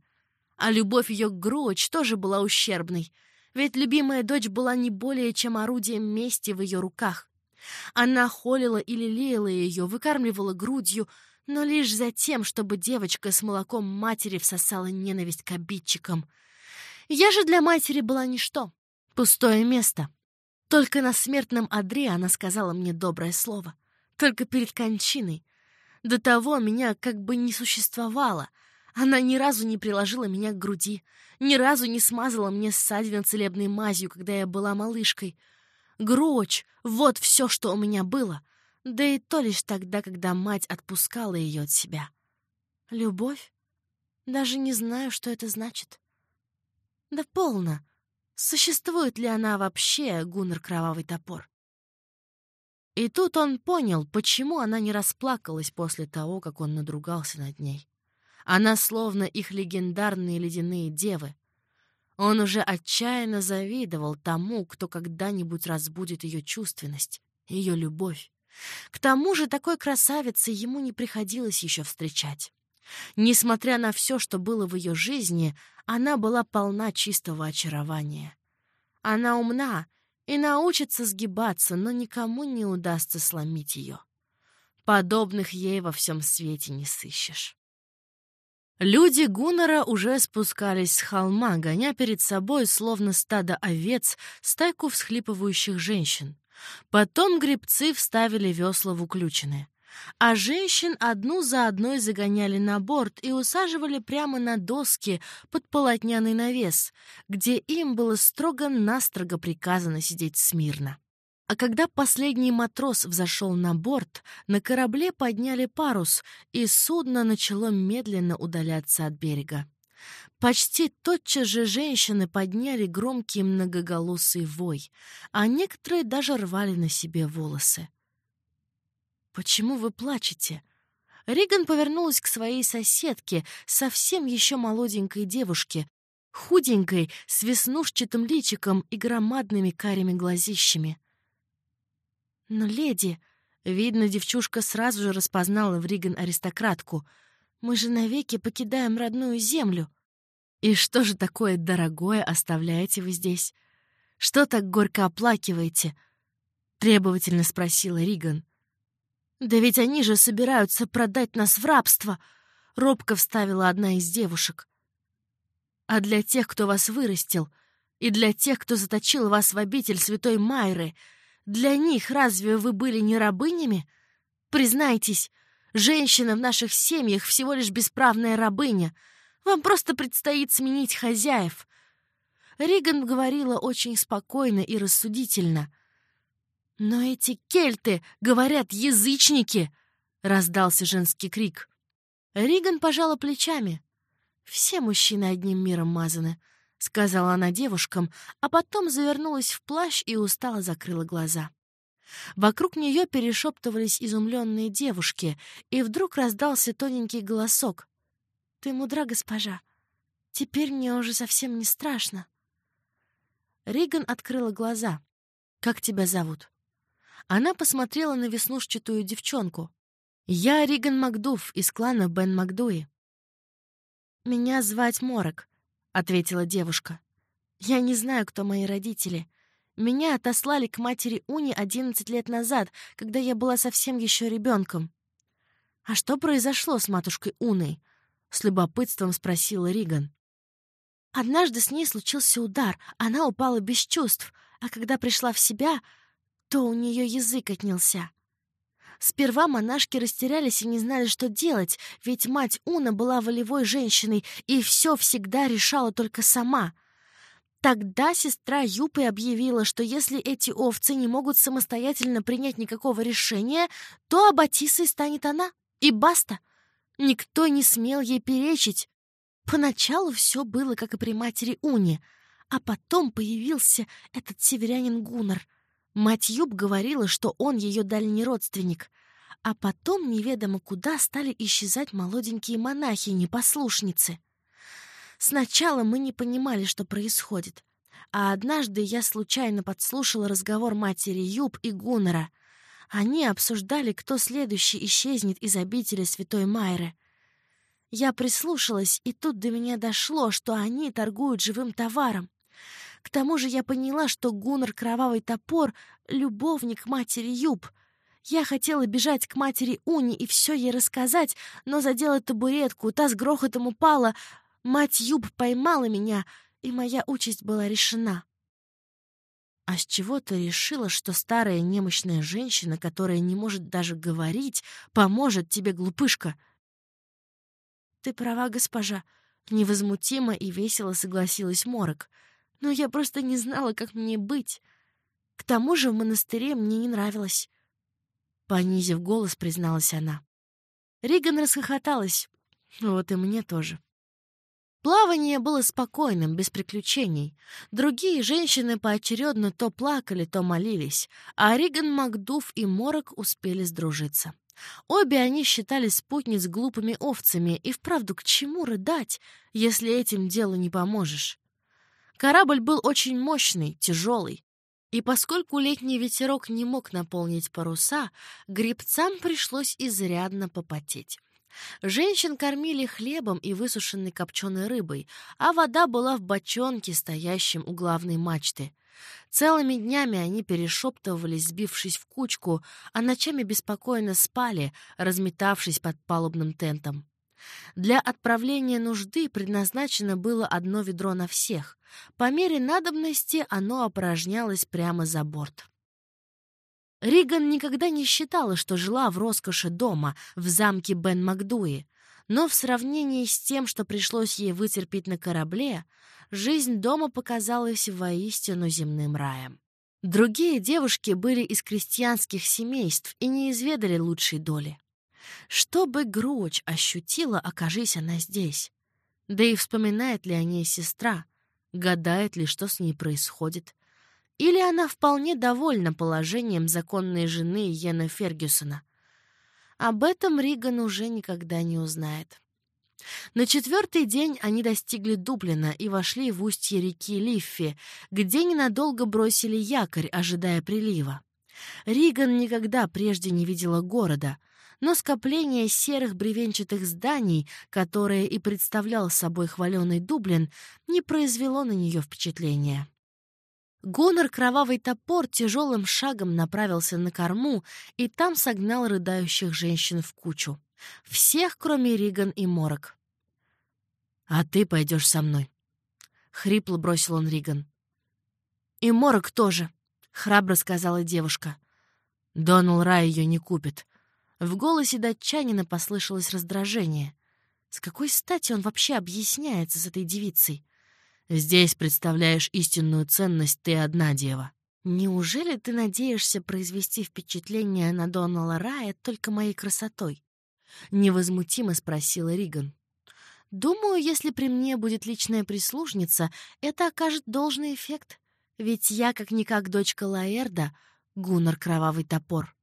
A: А любовь ее к Гроч тоже была ущербной, ведь любимая дочь была не более чем орудием мести в ее руках. Она холила или лелеяла ее, выкармливала грудью, но лишь за тем, чтобы девочка с молоком матери всосала ненависть к обидчикам. Я же для матери была ничто, пустое место. Только на смертном одре она сказала мне доброе слово. Только перед кончиной. До того меня как бы не существовало. Она ни разу не приложила меня к груди, ни разу не смазала мне ссадину целебной мазью, когда я была малышкой. Гроч — вот все, что у меня было. Да и то лишь тогда, когда мать отпускала ее от себя. Любовь? Даже не знаю, что это значит. Да полно. Существует ли она вообще, Гуннер Кровавый Топор? И тут он понял, почему она не расплакалась после того, как он надругался над ней. Она словно их легендарные ледяные девы. Он уже отчаянно завидовал тому, кто когда-нибудь разбудит ее чувственность, ее любовь. К тому же такой красавицы ему не приходилось еще встречать. Несмотря на все, что было в ее жизни, она была полна чистого очарования. Она умна и научится сгибаться, но никому не удастся сломить ее. Подобных ей во всем свете не сыщешь. Люди Гуннера уже спускались с холма, гоня перед собой, словно стадо овец, стайку всхлипывающих женщин. Потом гребцы вставили весла в уключины. а женщин одну за одной загоняли на борт и усаживали прямо на доски под полотняный навес, где им было строго-настрого приказано сидеть смирно. А когда последний матрос взошел на борт, на корабле подняли парус, и судно начало медленно удаляться от берега. Почти тотчас же женщины подняли громкий многоголосый вой, а некоторые даже рвали на себе волосы. «Почему вы плачете?» Риган повернулась к своей соседке, совсем еще молоденькой девушке, худенькой, с веснушчатым личиком и громадными карими глазищами. Но леди, видно, девчушка сразу же распознала в Риган аристократку. Мы же навеки покидаем родную землю. И что же такое дорогое оставляете вы здесь? Что так горько оплакиваете? Требовательно спросила Риган. Да ведь они же собираются продать нас в рабство, робко вставила одна из девушек. А для тех, кто вас вырастил, и для тех, кто заточил вас в обитель святой Майры — для них разве вы были не рабынями? Признайтесь, женщина в наших семьях всего лишь бесправная рабыня. Вам просто предстоит сменить хозяев. Риган говорила очень спокойно и рассудительно. «Но эти кельты, говорят, язычники!» — раздался женский крик. Риган пожала плечами. «Все мужчины одним миром мазаны», — сказала она девушкам, а потом завернулась в плащ и устало закрыла глаза. Вокруг нее перешептывались изумленные девушки, и вдруг раздался тоненький голосок. «Ты мудра, госпожа. Теперь мне уже совсем не страшно». Риган открыла глаза. «Как тебя зовут?» Она посмотрела на веснушчатую девчонку. «Я Риган Макдуф из клана Бен Макдуи». «Меня звать Морок», ответила девушка. «Я не знаю, кто мои родители. Меня отослали к матери Уни 11 лет назад, когда я была совсем еще ребенком. «А что произошло с матушкой Уной?» — с любопытством спросила Риган. Однажды с ней случился удар, она упала без чувств, а когда пришла в себя, то у нее язык отнялся. Сперва монашки растерялись и не знали, что делать, ведь мать Уна была волевой женщиной и все всегда решала только сама. Тогда сестра Юпы объявила, что если эти овцы не могут самостоятельно принять никакого решения, то Аббатисой станет она. И баста. Никто не смел ей перечить. Поначалу все было, как и при матери Уни, а потом появился этот северянин Гуннар — Мать Юб говорила, что он ее дальний родственник. А потом неведомо куда стали исчезать молоденькие монахи-непослушницы. Сначала мы не понимали, что происходит. А однажды я случайно подслушала разговор матери Юб и Гуннера. Они обсуждали, кто следующий исчезнет из обители Святой Майры. Я прислушалась, и тут до меня дошло, что они торгуют живым товаром. К тому же я поняла, что Гуннер Кровавый Топор — любовник матери Юб. Я хотела бежать к матери Уни и все ей рассказать, но задела табуретку, та с грохотом упала. Мать Юб поймала меня, и моя участь была решена. А с чего ты решила, что старая немощная женщина, которая не может даже говорить, поможет тебе, глупышка? Ты права, госпожа. Невозмутимо и весело согласилась Морок — но я просто не знала, как мне быть. К тому же в монастыре мне не нравилось. Понизив голос, призналась она. Риган расхохоталась. Вот и мне тоже. Плавание было спокойным, без приключений. Другие женщины поочередно то плакали, то молились, а Риган, Макдув и Морок успели сдружиться. Обе они считали спутниц глупыми овцами, и вправду к чему рыдать, если этим делу не поможешь? Корабль был очень мощный, тяжелый. И поскольку летний ветерок не мог наполнить паруса, гребцам пришлось изрядно попотеть. Женщин кормили хлебом и высушенной копченой рыбой, а вода была в бочонке, стоящем у главной мачты. Целыми днями они перешептывались, сбившись в кучку, а ночами беспокойно спали, разметавшись под палубным тентом. Для отправления нужды предназначено было одно ведро на всех. По мере надобности оно опорожнялось прямо за борт. Риган никогда не считала, что жила в роскоши дома, в замке Бен Макдуи, но в сравнении с тем, что пришлось ей вытерпеть на корабле, жизнь дома показалась воистину земным раем. Другие девушки были из крестьянских семейств и не изведали лучшей доли. Что бы Груч ощутила, окажись она здесь? Да и вспоминает ли о ней сестра? Гадает ли, что с ней происходит? Или она вполне довольна положением законной жены Йена Фергюсона? Об этом Риган уже никогда не узнает. На четвертый день они достигли Дублина и вошли в устье реки Лиффи, где ненадолго бросили якорь, ожидая прилива. Риган никогда прежде не видела города, но скопление серых бревенчатых зданий, которое и представлял собой хваленый Дублин, не произвело на нее впечатления. Гонор Кровавый Топор тяжелым шагом направился на корму и там согнал рыдающих женщин в кучу. Всех, кроме Риган и Морок. «А ты пойдешь со мной», — хрипло бросил он Риган. «И Морок тоже», — храбро сказала девушка. «Донал Рай ее не купит». В голосе датчанина послышалось раздражение. С какой стати он вообще объясняется с этой девицей? Здесь представляешь истинную ценность ты одна дева. Неужели ты надеешься произвести впечатление на Донала Рая только моей красотой? Невозмутимо спросила Риган. Думаю, если при мне будет личная прислужница, это окажет должный эффект. Ведь я, как-никак дочка Лаэрда, Гуннар Кровавый Топор.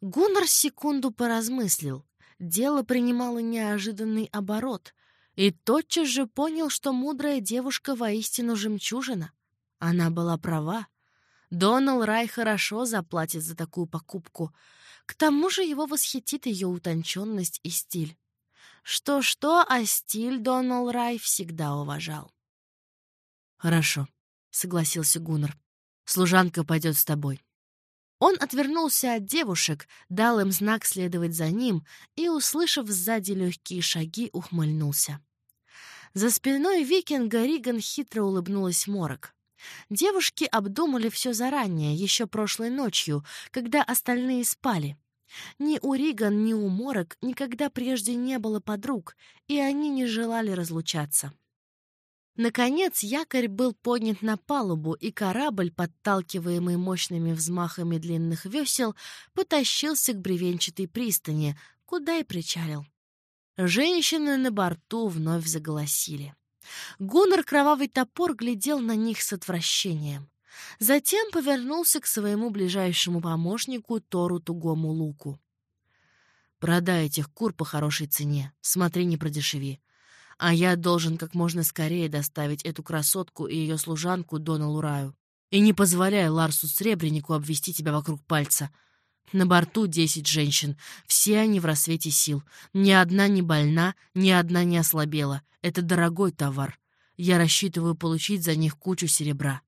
A: Гуннар секунду поразмыслил. Дело принимало неожиданный оборот — и тотчас же понял, что мудрая девушка воистину жемчужина. Она была права. Донал Рай хорошо заплатит за такую покупку. К тому же его восхитит ее утонченность и стиль. Что-что, а стиль Донал Рай всегда уважал. «Хорошо», — согласился Гуннер. «Служанка пойдет с тобой». Он отвернулся от девушек, дал им знак следовать за ним и, услышав сзади легкие шаги, ухмыльнулся. За спиной викинга Риган хитро улыбнулась Морок. Девушки обдумали все заранее, еще прошлой ночью, когда остальные спали. Ни у Риган, ни у Морок никогда прежде не было подруг, и они не желали разлучаться. Наконец якорь был поднят на палубу, и корабль, подталкиваемый мощными взмахами длинных весел, потащился к бревенчатой пристани, куда и причалил. Женщины на борту вновь заголосили. Гуннер Кровавый Топор глядел на них с отвращением. Затем повернулся к своему ближайшему помощнику Тору Тугому Луку. «Продай этих кур по хорошей цене, смотри, не продешеви а я должен как можно скорее доставить эту красотку и ее служанку Доналу Раю. И не позволяй Ларсу Сребренику обвести тебя вокруг пальца. На борту десять женщин, все они в рассвете сил. Ни одна не больна, ни одна не ослабела. Это дорогой товар. Я рассчитываю получить за них кучу серебра.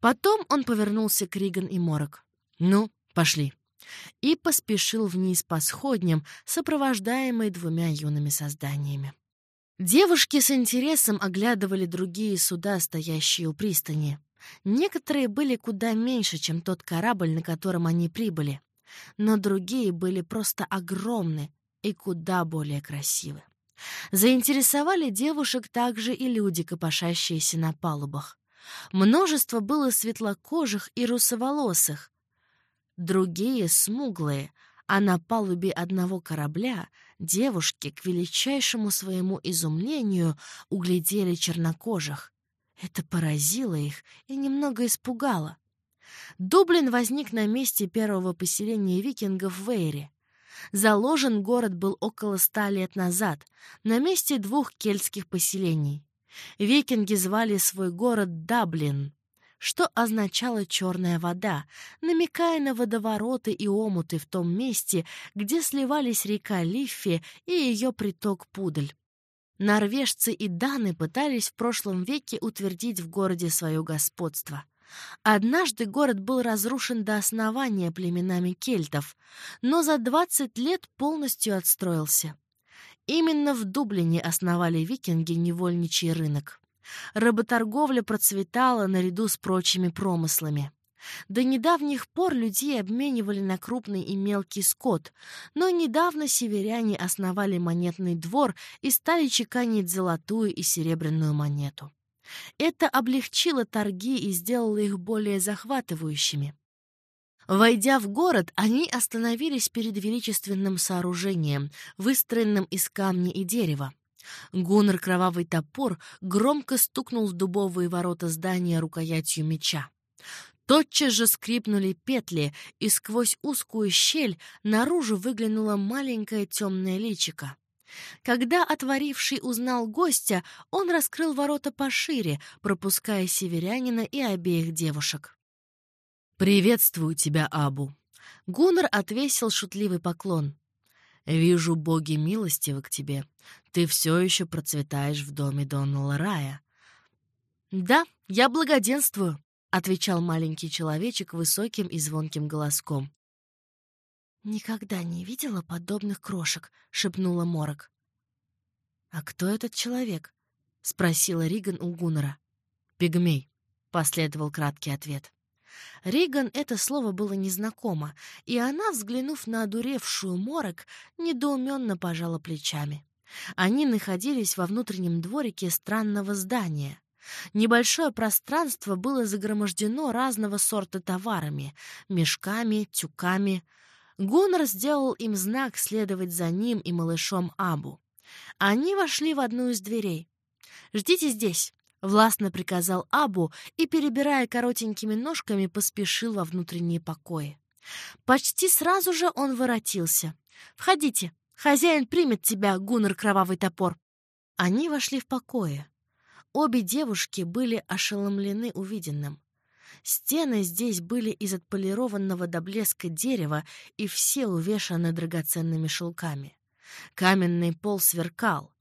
A: Потом он повернулся к Риган и Морок. «Ну, пошли». И поспешил вниз по сходням, сопровождаемый двумя юными созданиями. Девушки с интересом оглядывали другие суда, стоящие у пристани. Некоторые были куда меньше, чем тот корабль, на котором они прибыли, но другие были просто огромны и куда более красивы. Заинтересовали девушек также и люди, копошащиеся на палубах. Множество было светлокожих и русоволосых. Другие — смуглые, а на палубе одного корабля девушки, к величайшему своему изумлению, углядели чернокожих. Это поразило их и немного испугало. Дублин возник на месте первого поселения викингов в Вейре. Заложен город был около ста лет назад, на месте двух кельтских поселений. Викинги звали свой город Даблин, что означало «черная вода», намекая на водовороты и омуты в том месте, где сливались река Лиффи и ее приток Пудель. Норвежцы и даны пытались в прошлом веке утвердить в городе свое господство. Однажды город был разрушен до основания племенами кельтов, но за 20 лет полностью отстроился. Именно в Дублине основали викинги невольничий рынок. Работорговля процветала наряду с прочими промыслами. До недавних пор людей обменивали на крупный и мелкий скот, но недавно северяне основали монетный двор и стали чеканить золотую и серебряную монету. Это облегчило торги и сделало их более захватывающими. Войдя в город, они остановились перед величественным сооружением, выстроенным из камня и дерева. Гуннер Кровавый Топор громко стукнул в дубовые ворота здания рукоятью меча. Тотчас же скрипнули петли, и сквозь узкую щель наружу выглянуло маленькое темное личико. Когда отворивший узнал гостя, он раскрыл ворота пошире, пропуская северянина и обеих девушек. «Приветствую тебя, Абу!» Гуннер отвесил шутливый поклон. «Вижу, боги милостивы к тебе. Ты все еще процветаешь в доме Доннелла Рая». «Да, я благоденствую», — отвечал маленький человечек высоким и звонким голоском. «Никогда не видела подобных крошек», — шепнула Морок. «А кто этот человек?» — спросила Риган у Гуннера. «Пигмей», — последовал краткий ответ. Риган это слово было незнакомо, и она, взглянув на одуревшую морок, недоуменно пожала плечами. Они находились во внутреннем дворике странного здания. Небольшое пространство было загромождено разного сорта товарами — мешками, тюками. Гуннер сделал им знак следовать за ним и малышом Абу. Они вошли в одну из дверей. «Ждите здесь», — властно приказал Абу и, перебирая коротенькими ножками, поспешил во внутренние покои. Почти сразу же он воротился. «Входите, хозяин примет тебя, Гуннер Кровавый Топор». Они вошли в покои. Обе девушки были ошеломлены увиденным. Стены здесь были из отполированного до блеска дерева и все увешаны драгоценными шелками. Каменный пол сверкал.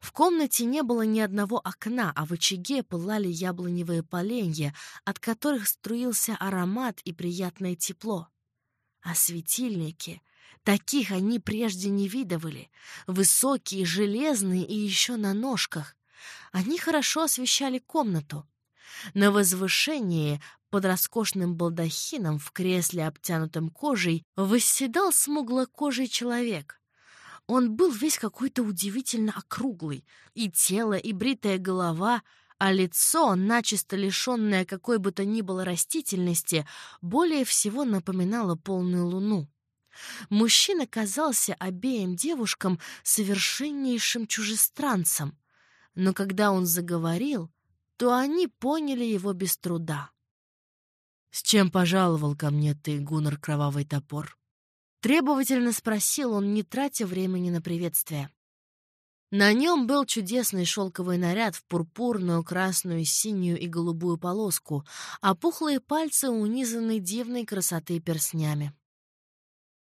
A: В комнате не было ни одного окна, а в очаге пылали яблоневые поленья, от которых струился аромат и приятное тепло. А светильники... Таких они прежде не видывали. Высокие, железные и еще на ножках. Они хорошо освещали комнату. На возвышении под роскошным балдахином в кресле, обтянутом кожей, восседал смуглокожий человек. Он был весь какой-то удивительно округлый. И тело, и бритая голова, а лицо, начисто лишенное какой бы то ни было растительности, более всего напоминало полную луну. Мужчина казался обеим девушкам совершеннейшим чужестранцем, но когда он заговорил, то они поняли его без труда. «С чем пожаловал ко мне ты, Гуннер Кровавый Топор?» Требовательно спросил он, не тратя времени на приветствие. На нем был чудесный шелковый наряд в пурпурную, красную, синюю и голубую полоску, а пухлые пальцы унизаны дивной красоты перстнями.